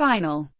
final.